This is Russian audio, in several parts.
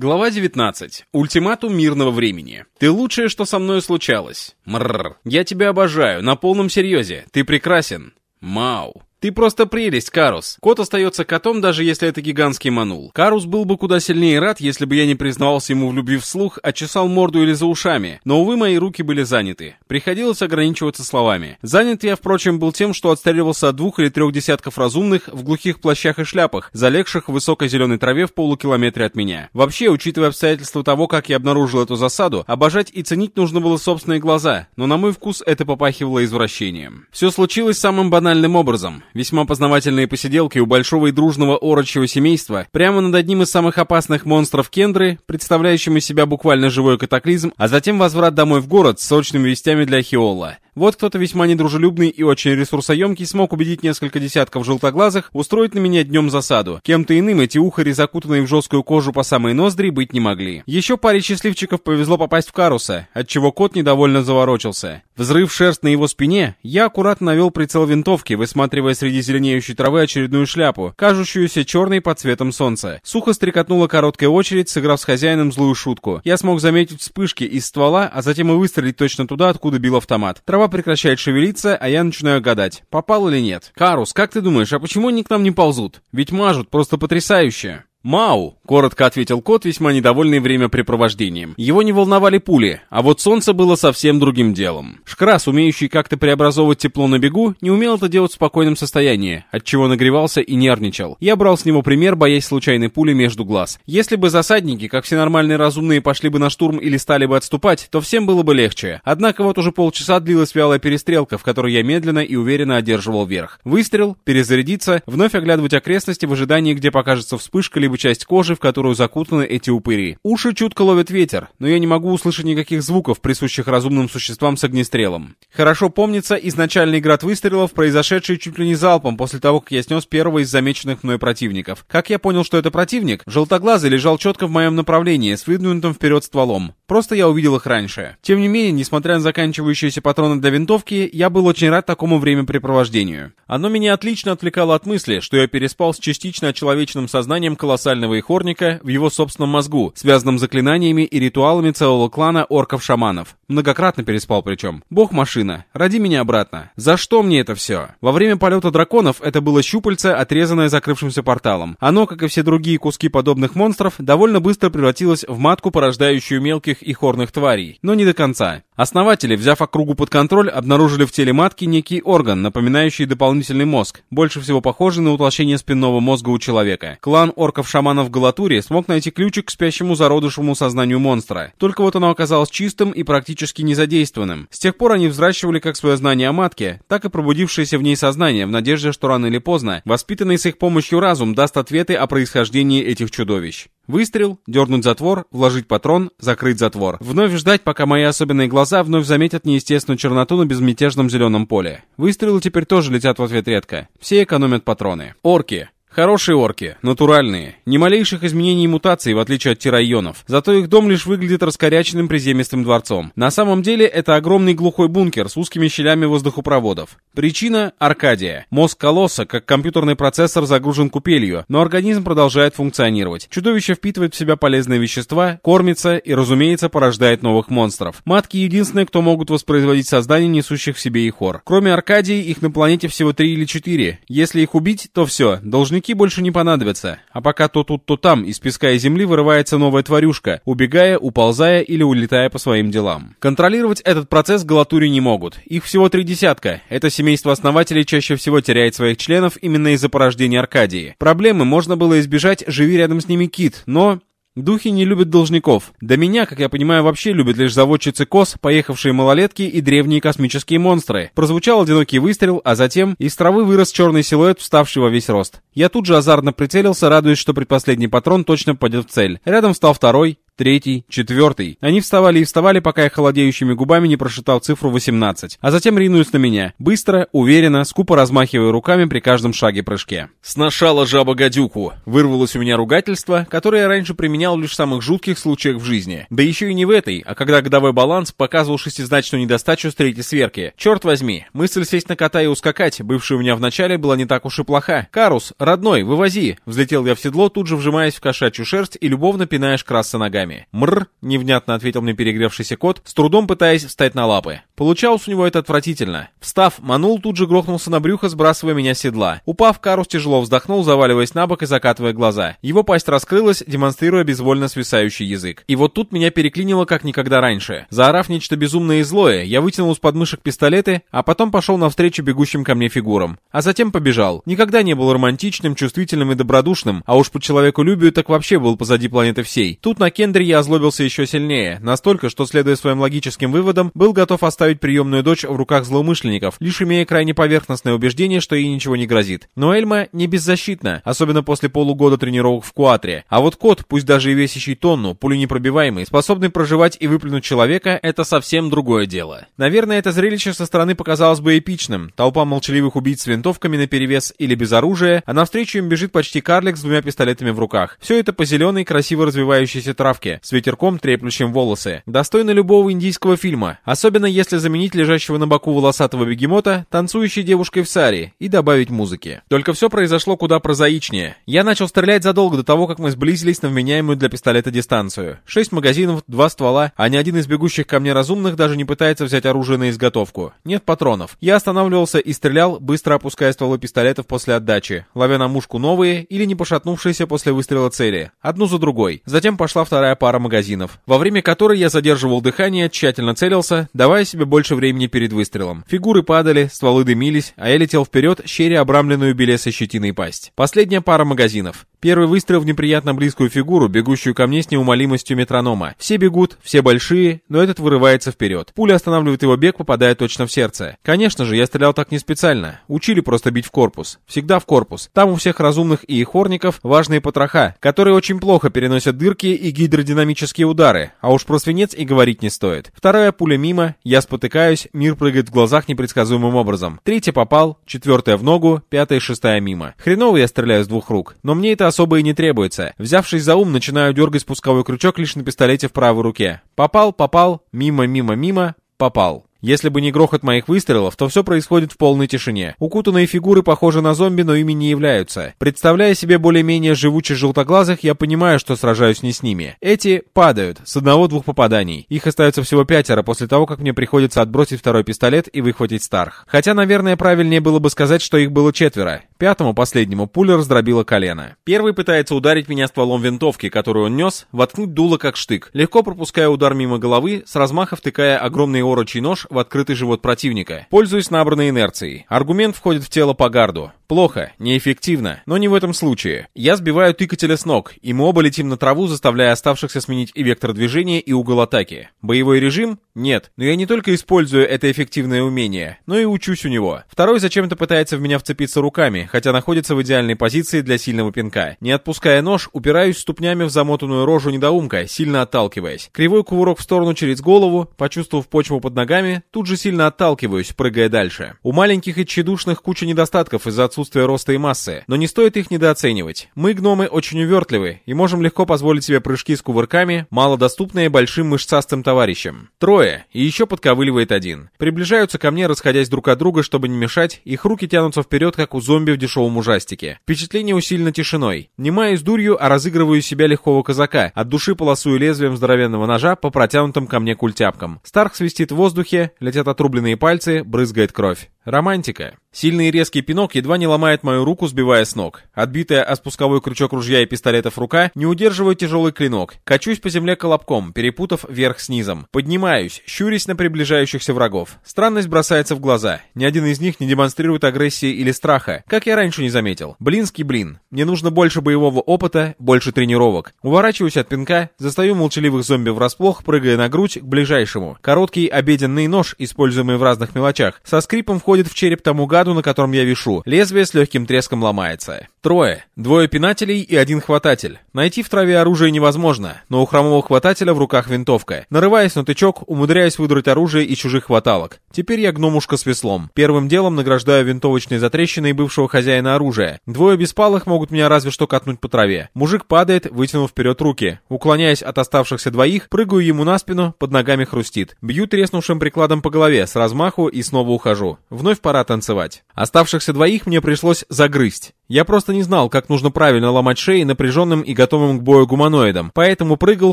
Глава 19. Ультиматум мирного времени. Ты лучшее, что со мной случалось. Мрррр. Я тебя обожаю, на полном серьезе. Ты прекрасен. Мау. Ты просто прелесть, Карус. Кот остается котом, даже если это гигантский манул. Карус был бы куда сильнее рад, если бы я не признавался ему в любви вслух, а чесал морду или за ушами. Но, увы, мои руки были заняты. Приходилось ограничиваться словами. Занят я, впрочем, был тем, что отстреливался от двух или трех десятков разумных в глухих плащах и шляпах, залегших в высокой зеленой траве в полукилометре от меня. Вообще, учитывая обстоятельства того, как я обнаружил эту засаду, обожать и ценить нужно было собственные глаза, но на мой вкус это попахивало извращением. Все случилось самым банальным образом весьма познавательные посиделки у большого и дружного орочьего семейства, прямо над одним из самых опасных монстров Кендры, представляющим из себя буквально живой катаклизм, а затем возврат домой в город с сочными вестями для Хиола. Вот кто-то весьма недружелюбный и очень ресурсоемкий смог убедить несколько десятков желтоглазых устроить на меня днем засаду. Кем-то иным эти ухари, закутанные в жесткую кожу по самые ноздри, быть не могли. Еще паре счастливчиков повезло попасть в Каруса, отчего кот недовольно заворочился. Взрыв шерсть на его спине, я аккуратно навел прицел винтовки, высматривая среди зеленеющей травы очередную шляпу, кажущуюся черной под цветом солнца. Сухо стрекотнула короткая очередь, сыграв с хозяином злую шутку. Я смог заметить вспышки из ствола, а затем и выстрелить точно туда, откуда бил автомат. Трава прекращает шевелиться, а я начинаю гадать, попал или нет. «Карус, как ты думаешь, а почему они к нам не ползут? Ведь мажут просто потрясающе!» «Мау!» — коротко ответил кот, весьма недовольный времяпрепровождением. Его не волновали пули, а вот солнце было совсем другим делом. Шкрас, умеющий как-то преобразовывать тепло на бегу, не умел это делать в спокойном состоянии, отчего нагревался и нервничал. Я брал с него пример, боясь случайной пули между глаз. Если бы засадники, как все нормальные разумные, пошли бы на штурм или стали бы отступать, то всем было бы легче. Однако вот уже полчаса длилась вялая перестрелка, в которой я медленно и уверенно одерживал верх. Выстрел, перезарядиться, вновь оглядывать окрестности в ожидании, где покажется вспышка либо часть кожи, в которую закутаны эти упыри. Уши чутко ловят ветер, но я не могу услышать никаких звуков, присущих разумным существам с огнестрелом. Хорошо помнится изначальный град выстрелов, произошедший чуть ли не залпом после того, как я снес первого из замеченных мной противников. Как я понял, что это противник? Желтоглазый лежал четко в моем направлении, с выдвинутым вперед стволом. Просто я увидел их раньше. Тем не менее, несмотря на заканчивающиеся патроны для винтовки, я был очень рад такому времяпрепровождению. Оно меня отлично отвлекало от мысли, что я переспал с частично человечным сознанием колоссального ихорника в его собственном мозгу, связанном заклинаниями и ритуалами целого клана орков-шаманов. Многократно переспал причем. Бог-машина, роди меня обратно. За что мне это все? Во время полета драконов это было щупальце, отрезанное закрывшимся порталом. Оно, как и все другие куски подобных монстров, довольно быстро превратилось в матку, порождающую мелких и хорных тварей. Но не до конца. Основатели, взяв округу под контроль, обнаружили в теле матки некий орган, напоминающий дополнительный мозг, больше всего похожий на утолщение спинного мозга у человека. Клан орков-шаманов в Галатуре смог найти ключик к спящему зародышевому сознанию монстра. Только вот оно оказалось чистым и практически незадействованным. С тех пор они взращивали как свое знание о матке, так и пробудившееся в ней сознание, в надежде, что рано или поздно, воспитанный с их помощью разум даст ответы о происхождении этих чудовищ. Выстрел, дернуть затвор, вложить патрон, закрыть затвор. Вновь ждать, пока мои особенные глаза вновь заметят неестественную черноту на безмятежном зеленом поле. Выстрелы теперь тоже летят в ответ редко. Все экономят патроны. Орки. Хорошие орки, натуральные, ни малейших изменений и мутаций, в отличие от тирайонов. Зато их дом лишь выглядит раскоряченным приземистым дворцом. На самом деле это огромный глухой бункер с узкими щелями воздухопроводов. Причина – Аркадия. Мозг колосса, как компьютерный процессор, загружен купелью, но организм продолжает функционировать. Чудовище впитывает в себя полезные вещества, кормится и, разумеется, порождает новых монстров. Матки единственные, кто могут воспроизводить создания, несущих в себе их хор. Кроме Аркадии, их на планете всего три или четыре. Если их убить, то все, должники Рудники больше не понадобятся, а пока то тут, то там из песка и земли вырывается новая тварюшка, убегая, уползая или улетая по своим делам. Контролировать этот процесс галатури не могут. Их всего три десятка. Это семейство основателей чаще всего теряет своих членов именно из-за порождения Аркадии. Проблемы можно было избежать, живи рядом с ними кит, но Духи не любят должников. До меня, как я понимаю, вообще любят лишь заводчицы кос, поехавшие малолетки и древние космические монстры. Прозвучал одинокий выстрел, а затем из травы вырос черный силуэт, вставший во весь рост. Я тут же азартно прицелился, радуясь, что предпоследний патрон точно попадет в цель. Рядом встал второй, третий, четвертый. Они вставали и вставали, пока я холодеющими губами не прошептал цифру 18, а затем ринулись на меня, быстро, уверенно, скупо размахивая руками при каждом шаге-прыжке. «Сношала жаба гадюку!» Вырвалось у меня ругательство, которое я раньше применял лишь в самых жутких случаях в жизни. Да еще и не в этой, а когда годовой баланс показывал шестизначную недостачу с третьей сверки. Черт возьми, мысль сесть на кота и ускакать, бывшая у меня в начале, была не так уж и плоха. «Карус, родной, вывози!» Взлетел я в седло, тут же вжимаясь в кошачью шерсть и любовно пиная краса ногами. «Мрр!» — невнятно ответил мне перегревшийся кот, с трудом пытаясь встать на лапы. Получалось у него это отвратительно. Встав, Манул тут же грохнулся на брюхо, сбрасывая меня с седла. Упав, Карус тяжело вздохнул, заваливаясь на бок и закатывая глаза. Его пасть раскрылась, демонстрируя безвольно свисающий язык. И вот тут меня переклинило как никогда раньше. Заорав нечто безумное и злое, я вытянул из подмышек пистолеты, а потом пошел навстречу бегущим ко мне фигурам. А затем побежал. Никогда не был романтичным, чувствительным и добродушным, а уж по человеколюбию так вообще был позади планеты всей. Тут на Кендре я озлобился еще сильнее, настолько, что, следуя своим логическим выводам, был готов оставить приемную дочь в руках злоумышленников, лишь имея крайне поверхностное убеждение, что ей ничего не грозит. Но Эльма не беззащитна, особенно после полугода тренировок в Куатре. А вот кот, пусть даже и весящий тонну, пуленепробиваемый, способный проживать и выплюнуть человека, это совсем другое дело. Наверное, это зрелище со стороны показалось бы эпичным. Толпа молчаливых убийц с винтовками наперевес или без оружия, а навстречу им бежит почти карлик с двумя пистолетами в руках. Все это по зеленой, красиво развивающейся травке, с ветерком, треплющим волосы. Достойно любого индийского фильма, особенно если заменить лежащего на боку волосатого бегемота танцующей девушкой в саре и добавить музыки. Только все произошло куда прозаичнее. Я начал стрелять задолго до того, как мы сблизились на вменяемую для пистолета дистанцию. Шесть магазинов, два ствола, а ни один из бегущих ко мне разумных даже не пытается взять оружие на изготовку. Нет патронов. Я останавливался и стрелял, быстро опуская стволы пистолетов после отдачи, ловя на мушку новые или не пошатнувшиеся после выстрела цели. Одну за другой. Затем пошла вторая пара магазинов, во время которой я задерживал дыхание, тщательно целился, давая себе больше времени перед выстрелом. Фигуры падали, стволы дымились, а я летел вперед, щеря обрамленную белесой щетиной пасть. Последняя пара магазинов. Первый выстрел в неприятно близкую фигуру, бегущую ко мне с неумолимостью метронома. Все бегут, все большие, но этот вырывается вперед. Пуля останавливает его бег, попадая точно в сердце. Конечно же, я стрелял так не специально. Учили просто бить в корпус. Всегда в корпус. Там у всех разумных и ихорников важные потроха, которые очень плохо переносят дырки и гидродинамические удары, а уж про свинец и говорить не стоит. Вторая пуля мимо, я спотыкаюсь, мир прыгает в глазах непредсказуемым образом. Третья попал, четвертая в ногу, пятая и шестая мимо. Хреново я стреляю с двух рук, но мне это особо и не требуется. Взявшись за ум, начинаю дергать спусковой крючок лишь на пистолете в правой руке. Попал, попал, мимо, мимо, мимо, попал. Если бы не грохот моих выстрелов, то все происходит в полной тишине. Укутанные фигуры похожи на зомби, но ими не являются. Представляя себе более-менее живучих желтоглазых, я понимаю, что сражаюсь не с ними. Эти падают, с одного-двух попаданий. Их остается всего пятеро после того, как мне приходится отбросить второй пистолет и выхватить Старх. Хотя, наверное, правильнее было бы сказать, что их было четверо. Пятому, последнему, пуля раздробила колено. Первый пытается ударить меня стволом винтовки, которую он нес, воткнуть дуло как штык, легко пропуская удар мимо головы, с размаха втыкая огромный орочий нож в открытый живот противника. Пользуясь набранной инерцией. Аргумент входит в тело по гарду. Плохо, неэффективно, но не в этом случае. Я сбиваю тыкателя с ног, и мы оба летим на траву, заставляя оставшихся сменить и вектор движения, и угол атаки. Боевой режим? Нет. Но я не только использую это эффективное умение, но и учусь у него. Второй зачем-то пытается в меня вцепиться руками, хотя находится в идеальной позиции для сильного пинка. Не отпуская нож, упираюсь ступнями в замотанную рожу недоумка, сильно отталкиваясь. Кривой кувырок в сторону через голову, почувствовав почву под ногами, тут же сильно отталкиваюсь, прыгая дальше. У маленьких и тщедушных куча недостатков из-за отсутствия роста и массы, но не стоит их недооценивать. Мы, гномы, очень увертливы и можем легко позволить себе прыжки с кувырками, малодоступные большим мышцастым товарищам. Трое, и еще подковыливает один. Приближаются ко мне, расходясь друг от друга, чтобы не мешать, их руки тянутся вперед, как у зомби в дешевом ужастике. Впечатление усилено тишиной. Не маюсь дурью, а разыгрываю себя легкого казака, от души полосую лезвием здоровенного ножа по протянутым ко мне культяпкам. Старх свистит в воздухе, летят отрубленные пальцы, брызгает кровь. Романтика. Сильный и резкий пинок едва не ломает мою руку, сбивая с ног. Отбитая о спусковой крючок ружья и пистолетов рука не удерживает тяжелый клинок. Качусь по земле колобком, перепутав верх с низом. Поднимаюсь, щурясь на приближающихся врагов. Странность бросается в глаза. Ни один из них не демонстрирует агрессии или страха, как я раньше не заметил. Блинский блин. Мне нужно больше боевого опыта, больше тренировок. Уворачиваюсь от пинка, застаю молчаливых зомби врасплох, прыгая на грудь к ближайшему. Короткий обеденный нож, используемый в разных мелочах, со скрипом входит в череп тому гаду, на котором я вишу. Лезвие с легким треском ломается. Трое. Двое пинателей и один хвататель. Найти в траве оружие невозможно, но у хромого хватателя в руках винтовка. Нарываясь на тычок, умудряясь выдрать оружие из чужих хваталок. Теперь я гномушка с веслом. Первым делом награждаю винтовочной затрещиной бывшего хозяина оружия. Двое беспалых могут меня разве что катнуть по траве. Мужик падает, вытянув вперед руки. Уклоняясь от оставшихся двоих, прыгаю ему на спину, под ногами хрустит. Бью треснувшим прикладом по голове, с размаху и снова ухожу. Вновь пора танцевать. Оставшихся двоих мне пришлось загрызть. Я просто не знал, как нужно правильно ломать шеи напряженным и готовым к бою гуманоидам, поэтому прыгал,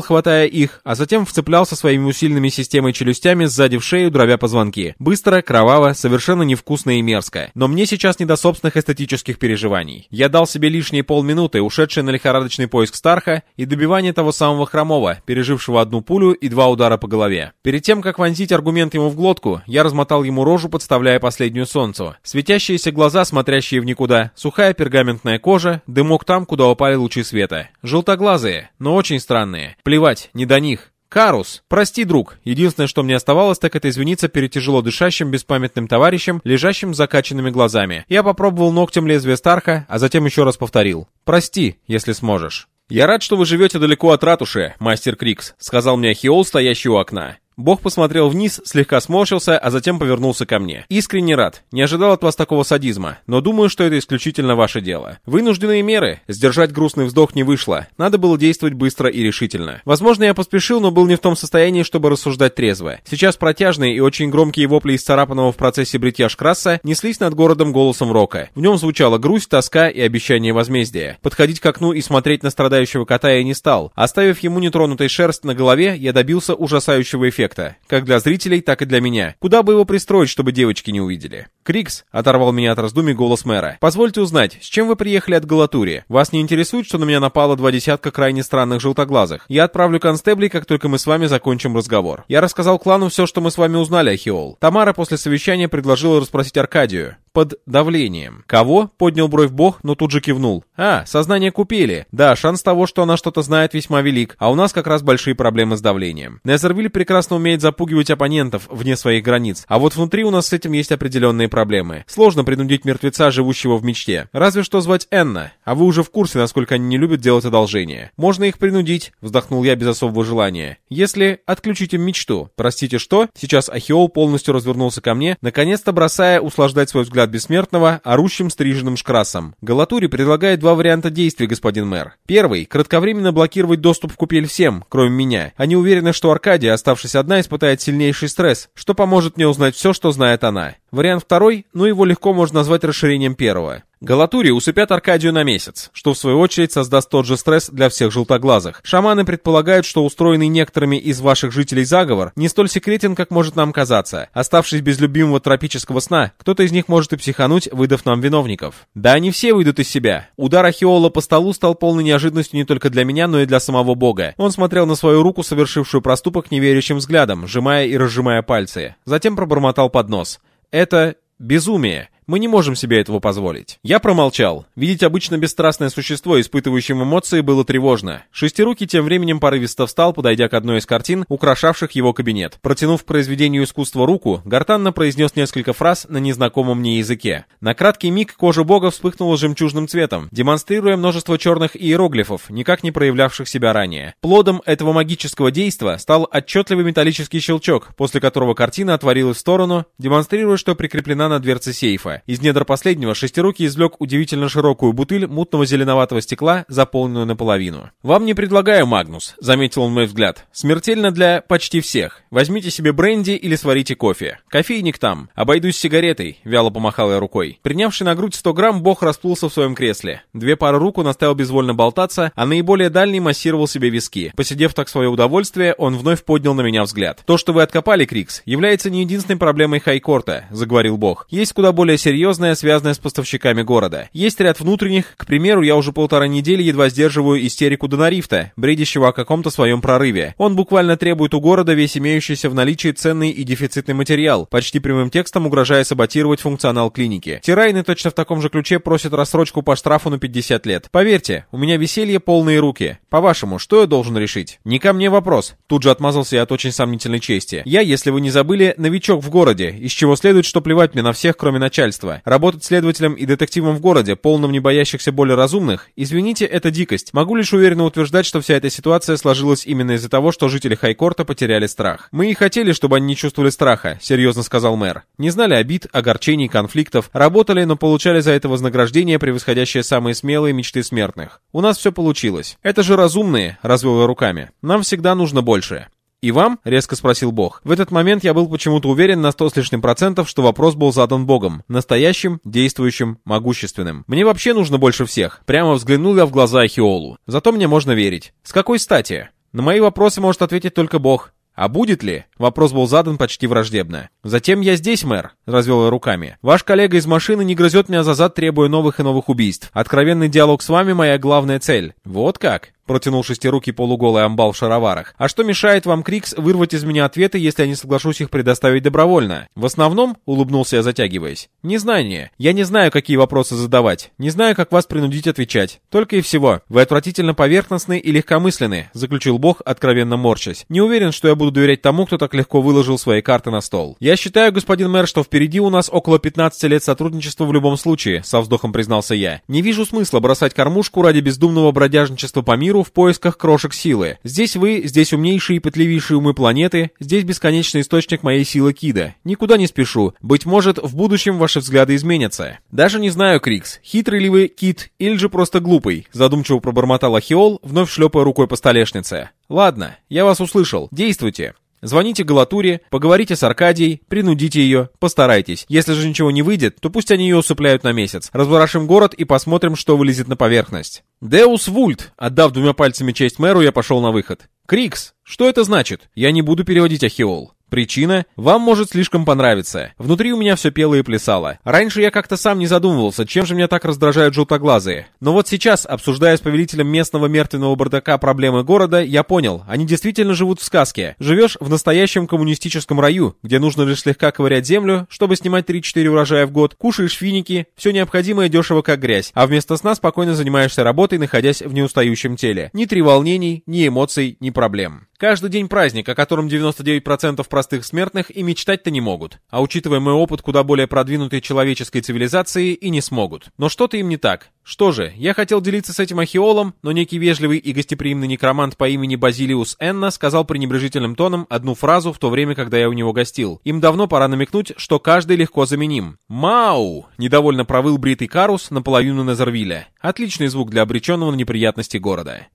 хватая их, а затем вцеплялся своими усиленными системой челюстями сзади в шею, дровя позвонки. Быстро, кроваво, совершенно невкусно и мерзко. Но мне сейчас не до собственных эстетических переживаний. Я дал себе лишние полминуты, ушедшие на лихорадочный поиск Старха и добивание того самого хромого, пережившего одну пулю и два удара по голове. Перед тем, как вонзить аргумент ему в глотку, я размотал ему рожу, подставляя последнюю солнцу. Светящиеся глаза, смотрящие в никуда, сухая пергаментная кожа, дымок там, куда упали лучи света. Желтоглазые, но очень странные. Плевать, не до них. «Карус! Прости, друг!» Единственное, что мне оставалось, так это извиниться перед тяжело дышащим, беспамятным товарищем, лежащим с закачанными глазами. Я попробовал ногтем лезвие Старха, а затем еще раз повторил. «Прости, если сможешь». «Я рад, что вы живете далеко от ратуши, мастер Крикс», — сказал мне Ахиол, стоящий у окна. Бог посмотрел вниз, слегка сморщился, а затем повернулся ко мне. «Искренне рад. Не ожидал от вас такого садизма, но думаю, что это исключительно ваше дело. Вынужденные меры. Сдержать грустный вздох не вышло. Надо было действовать быстро и решительно. Возможно, я поспешил, но был не в том состоянии, чтобы рассуждать трезво. Сейчас протяжные и очень громкие вопли из царапанного в процессе бритья Шкрасса неслись над городом голосом рока. В нем звучала грусть, тоска и обещание возмездия. Подходить к окну и смотреть на страдающего кота я не стал. Оставив ему нетронутой шерсть на голове, я добился ужасающего эффекта эффекта, как для зрителей, так и для меня. Куда бы его пристроить, чтобы девочки не увидели? Крикс оторвал меня от раздумий голос мэра. Позвольте узнать, с чем вы приехали от Галатури? Вас не интересует, что на меня напало два десятка крайне странных желтоглазых? Я отправлю констеблей, как только мы с вами закончим разговор. Я рассказал клану все, что мы с вами узнали, Ахиол. Тамара после совещания предложила расспросить Аркадию под давлением. Кого? Поднял бровь бог, но тут же кивнул. А, сознание купили. Да, шанс того, что она что-то знает, весьма велик, а у нас как раз большие проблемы с давлением. Незервиль прекрасно умеет запугивать оппонентов вне своих границ, а вот внутри у нас с этим есть определенные проблемы. Сложно принудить мертвеца, живущего в мечте. Разве что звать Энна, а вы уже в курсе, насколько они не любят делать одолжение. Можно их принудить, вздохнул я без особого желания. Если отключить им мечту. Простите, что? Сейчас Ахиол полностью развернулся ко мне, наконец-то бросая услаждать свой взгляд от бессмертного орущим стриженным шкрасом. Галатури предлагает два варианта действий, господин мэр. Первый — кратковременно блокировать доступ в купель всем, кроме меня. Они уверены, что Аркадия, оставшись одна, испытает сильнейший стресс, что поможет мне узнать все, что знает она. Вариант второй, ну его легко можно назвать расширением первого. Галатури усыпят Аркадию на месяц, что в свою очередь создаст тот же стресс для всех желтоглазых. Шаманы предполагают, что устроенный некоторыми из ваших жителей заговор не столь секретен, как может нам казаться. Оставшись без любимого тропического сна, кто-то из них может и психануть, выдав нам виновников. Да они все выйдут из себя. Удар Ахиола по столу стал полной неожиданностью не только для меня, но и для самого бога. Он смотрел на свою руку, совершившую проступок, неверящим взглядом, сжимая и разжимая пальцы. Затем пробормотал под нос. Это безумие. Мы не можем себе этого позволить. Я промолчал. Видеть обычно бесстрастное существо, испытывающим эмоции, было тревожно. Шестирукий тем временем порывисто встал, подойдя к одной из картин, украшавших его кабинет. Протянув к произведению искусства руку, гортанно произнес несколько фраз на незнакомом мне языке. На краткий миг кожа бога вспыхнула жемчужным цветом, демонстрируя множество черных иероглифов, никак не проявлявших себя ранее. Плодом этого магического действа стал отчетливый металлический щелчок, после которого картина отворилась в сторону, демонстрируя, что прикреплена на дверце сейфа. Из недр последнего шестирукий извлек удивительно широкую бутыль мутного зеленоватого стекла, заполненную наполовину. «Вам не предлагаю, Магнус», — заметил он мой взгляд. «Смертельно для почти всех. Возьмите себе бренди или сварите кофе. Кофейник там. Обойдусь сигаретой», — вяло помахал я рукой. Принявший на грудь 100 грамм, бог расплылся в своем кресле. Две пары рук он оставил безвольно болтаться, а наиболее дальний массировал себе виски. Посидев так свое удовольствие, он вновь поднял на меня взгляд. «То, что вы откопали, Крикс, является не единственной проблемой Хайкорта», — заговорил бог. «Есть куда более серьезная, связанная с поставщиками города. Есть ряд внутренних, к примеру, я уже полтора недели едва сдерживаю истерику Донарифта, бредящего о каком-то своем прорыве. Он буквально требует у города весь имеющийся в наличии ценный и дефицитный материал, почти прямым текстом угрожая саботировать функционал клиники. Тирайны точно в таком же ключе просят рассрочку по штрафу на 50 лет. Поверьте, у меня веселье полные руки. По-вашему, что я должен решить? Не ко мне вопрос. Тут же отмазался я от очень сомнительной чести. Я, если вы не забыли, новичок в городе, из чего следует, что плевать мне на всех, кроме начальства начальства. Работать следователем и детективом в городе, полном не боящихся боли разумных, извините, это дикость. Могу лишь уверенно утверждать, что вся эта ситуация сложилась именно из-за того, что жители Хайкорта потеряли страх. Мы и хотели, чтобы они не чувствовали страха, серьезно сказал мэр. Не знали обид, огорчений, конфликтов, работали, но получали за это вознаграждение, превосходящее самые смелые мечты смертных. У нас все получилось. Это же разумные, развел руками. Нам всегда нужно больше. «И вам?» — резко спросил Бог. В этот момент я был почему-то уверен на сто с лишним процентов, что вопрос был задан Богом. Настоящим, действующим, могущественным. Мне вообще нужно больше всех. Прямо взглянул я в глаза Ахиолу. Зато мне можно верить. С какой стати? На мои вопросы может ответить только Бог. А будет ли? Вопрос был задан почти враждебно. «Затем я здесь, мэр», — развел я руками. «Ваш коллега из машины не грызет меня за зад, требуя новых и новых убийств. Откровенный диалог с вами — моя главная цель». «Вот как?» Протянул шестирукий полуголый амбал в шароварах. «А что мешает вам, Крикс, вырвать из меня ответы, если я не соглашусь их предоставить добровольно?» «В основном», — улыбнулся я, затягиваясь, — «незнание. Я не знаю, какие вопросы задавать. Не знаю, как вас принудить отвечать. Только и всего. Вы отвратительно поверхностны и легкомысленны», — заключил Бог, откровенно морщась. «Не уверен, что я буду доверять тому, кто так легко выложил свои карты на стол. Я считаю, господин мэр, что впереди у нас около 15 лет сотрудничества в любом случае», — со вздохом признался я. «Не вижу смысла бросать кормушку ради бездумного бродяжничества по миру, миру в поисках крошек силы. Здесь вы, здесь умнейшие и пытливейшие умы планеты, здесь бесконечный источник моей силы Кида. Никуда не спешу. Быть может, в будущем ваши взгляды изменятся. Даже не знаю, Крикс, хитрый ли вы, Кит, или же просто глупый, задумчиво пробормотал Ахиол, вновь шлепая рукой по столешнице. Ладно, я вас услышал. Действуйте. Звоните Галатуре, поговорите с Аркадией, принудите ее, постарайтесь. Если же ничего не выйдет, то пусть они ее усыпляют на месяц. Разворошим город и посмотрим, что вылезет на поверхность. Деус Вульт! Отдав двумя пальцами честь мэру, я пошел на выход. Крикс! Что это значит? Я не буду переводить Ахиол. Причина? Вам может слишком понравиться. Внутри у меня все пело и плясало. Раньше я как-то сам не задумывался, чем же меня так раздражают желтоглазые. Но вот сейчас, обсуждая с повелителем местного мертвенного бардака проблемы города, я понял, они действительно живут в сказке. Живешь в настоящем коммунистическом раю, где нужно лишь слегка ковырять землю, чтобы снимать 3-4 урожая в год, кушаешь финики, все необходимое дешево как грязь, а вместо сна спокойно занимаешься работой, находясь в неустающем теле. Ни треволнений, ни эмоций, ни проблем. Каждый день праздник, о котором 99% простых смертных и мечтать-то не могут. А учитывая мой опыт куда более продвинутой человеческой цивилизации, и не смогут. Но что-то им не так. Что же, я хотел делиться с этим ахиолом, но некий вежливый и гостеприимный некромант по имени Базилиус Энна сказал пренебрежительным тоном одну фразу в то время, когда я у него гостил. Им давно пора намекнуть, что каждый легко заменим. «Мау!» — недовольно провыл бритый Карус наполовину Незервилля. Отличный звук для обреченного на неприятности города.